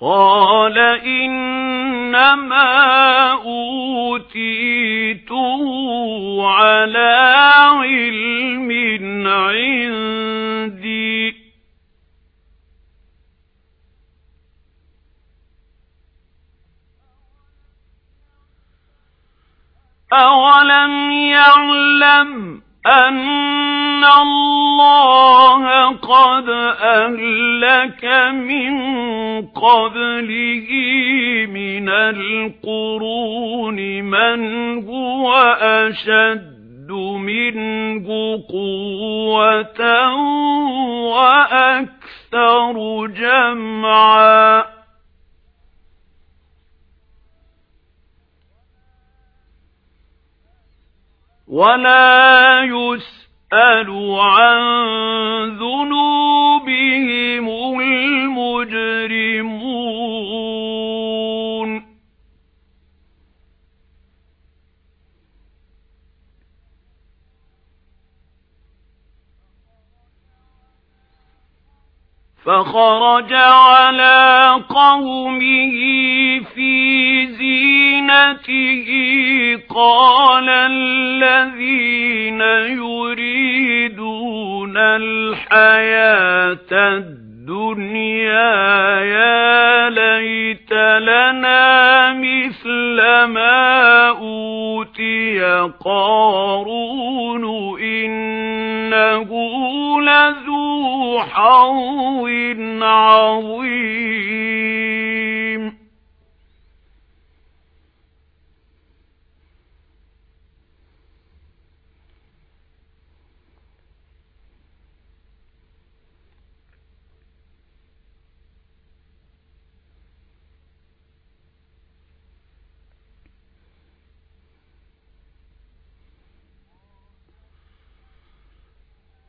قَالَ إِنَّمَا أُوتِيتُهُ عَلَى عِلْمٍ عِندِي. أَوَلَمْ يَعْلَمْ أَنَّ اللَّهَ قَدْ أَهْلَكَ مِنْ قَبْلِهِ مِنَ الْقُرُونِ مَنْ هُوَ أَشَدُّ مِنْهُ قُوَّةً وَأَكْثَرُ جَمْعًا. وَلَا يُسْأَلُ عَن ذُنُوبِهِمُ فَخَرَجَ عَلَى قَوْمِهِ فِي زِينَتِهِ. قَالَ الَّذِينَ يُرِيدُونَ الْحَيَاةَ الدُّنْيَا يَا لَيْتَ لَنَا مِثْلَ مَا أُوتِيَ قَارُونُ لَذُو حَظٍّ عَظِيمٍ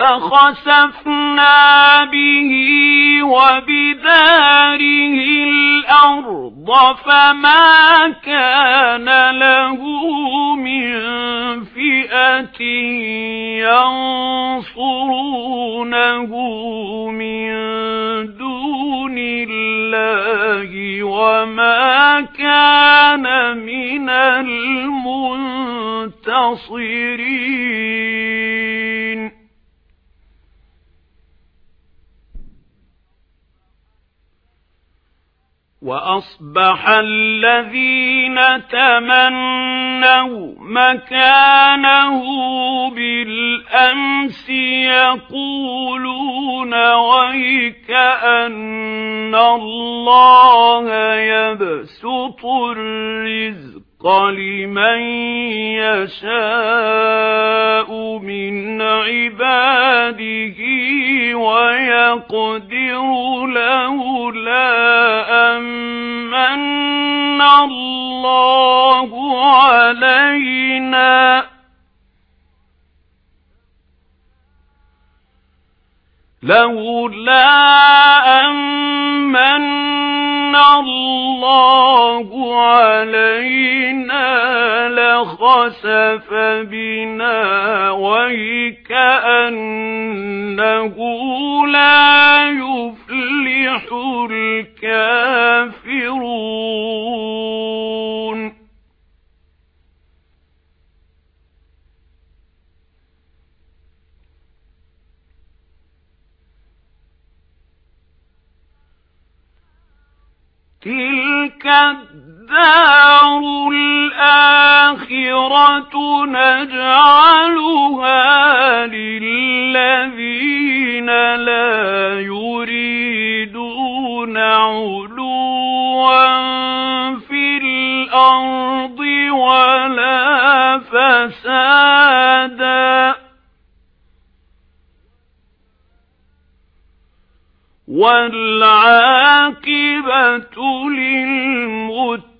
فَخَسَفْنَا بِهِ وَبِدَارِهِ الْأَرْضَ فَمَا كَانَ لَهُ مِنْ فِئَةٍ يَنْصُرُونَهُ مِنْ دُونِ اللَّهِ وَمَا كَانَ مِنَ الْمُنْتَصِرِينَ وَأَصْبَحَ الَّذِينَ تَمَنَّوْا مَكَانَهُ بِالْأَمْسِ يَقُولُونَ وَيْكَ أَنَّ اللَّهَ يَبْسُطُ الرِّزْقَ. لِمَن يَشَاءُ مِنْ عِبَادِهِ وَيَقْدِرُ لَوْلَا أَمَّنَّ اللَّهُ عَلَيْنَا. لَوْلَا أَمَّنَّ اللَّهُ عَلَيْنَا لَخَسَفَ بِنَا وَيْكَأَنَّهُ لَا يُفْلِحُ الْكَافِرُونَ تِلْكَ الدَّارُ الْآخِرَةُ نَجْعَلُهَا لِلَّذِينَ لَا يُرِيدُونَ وَالْعَاقِبَةُ لِلْمُتَّقِينَ.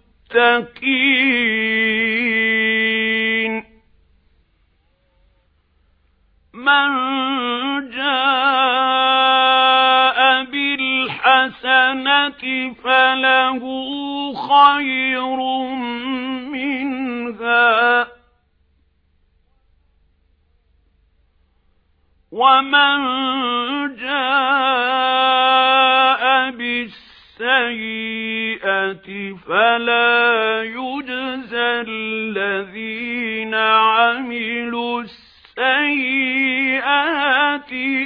مَنْ جَاءَ بِالْحَسَنَةِ فَلَهُ خَيْرٌ مِنْهَا. وَمَنْ جَاءَ بِالسَّيِّئَةِ فَلَا يُجْزَى الَّذِينَ عَمِلُوا السَّيِّئَاتِ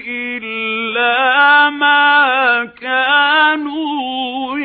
إِلَّا مَا كَانُوا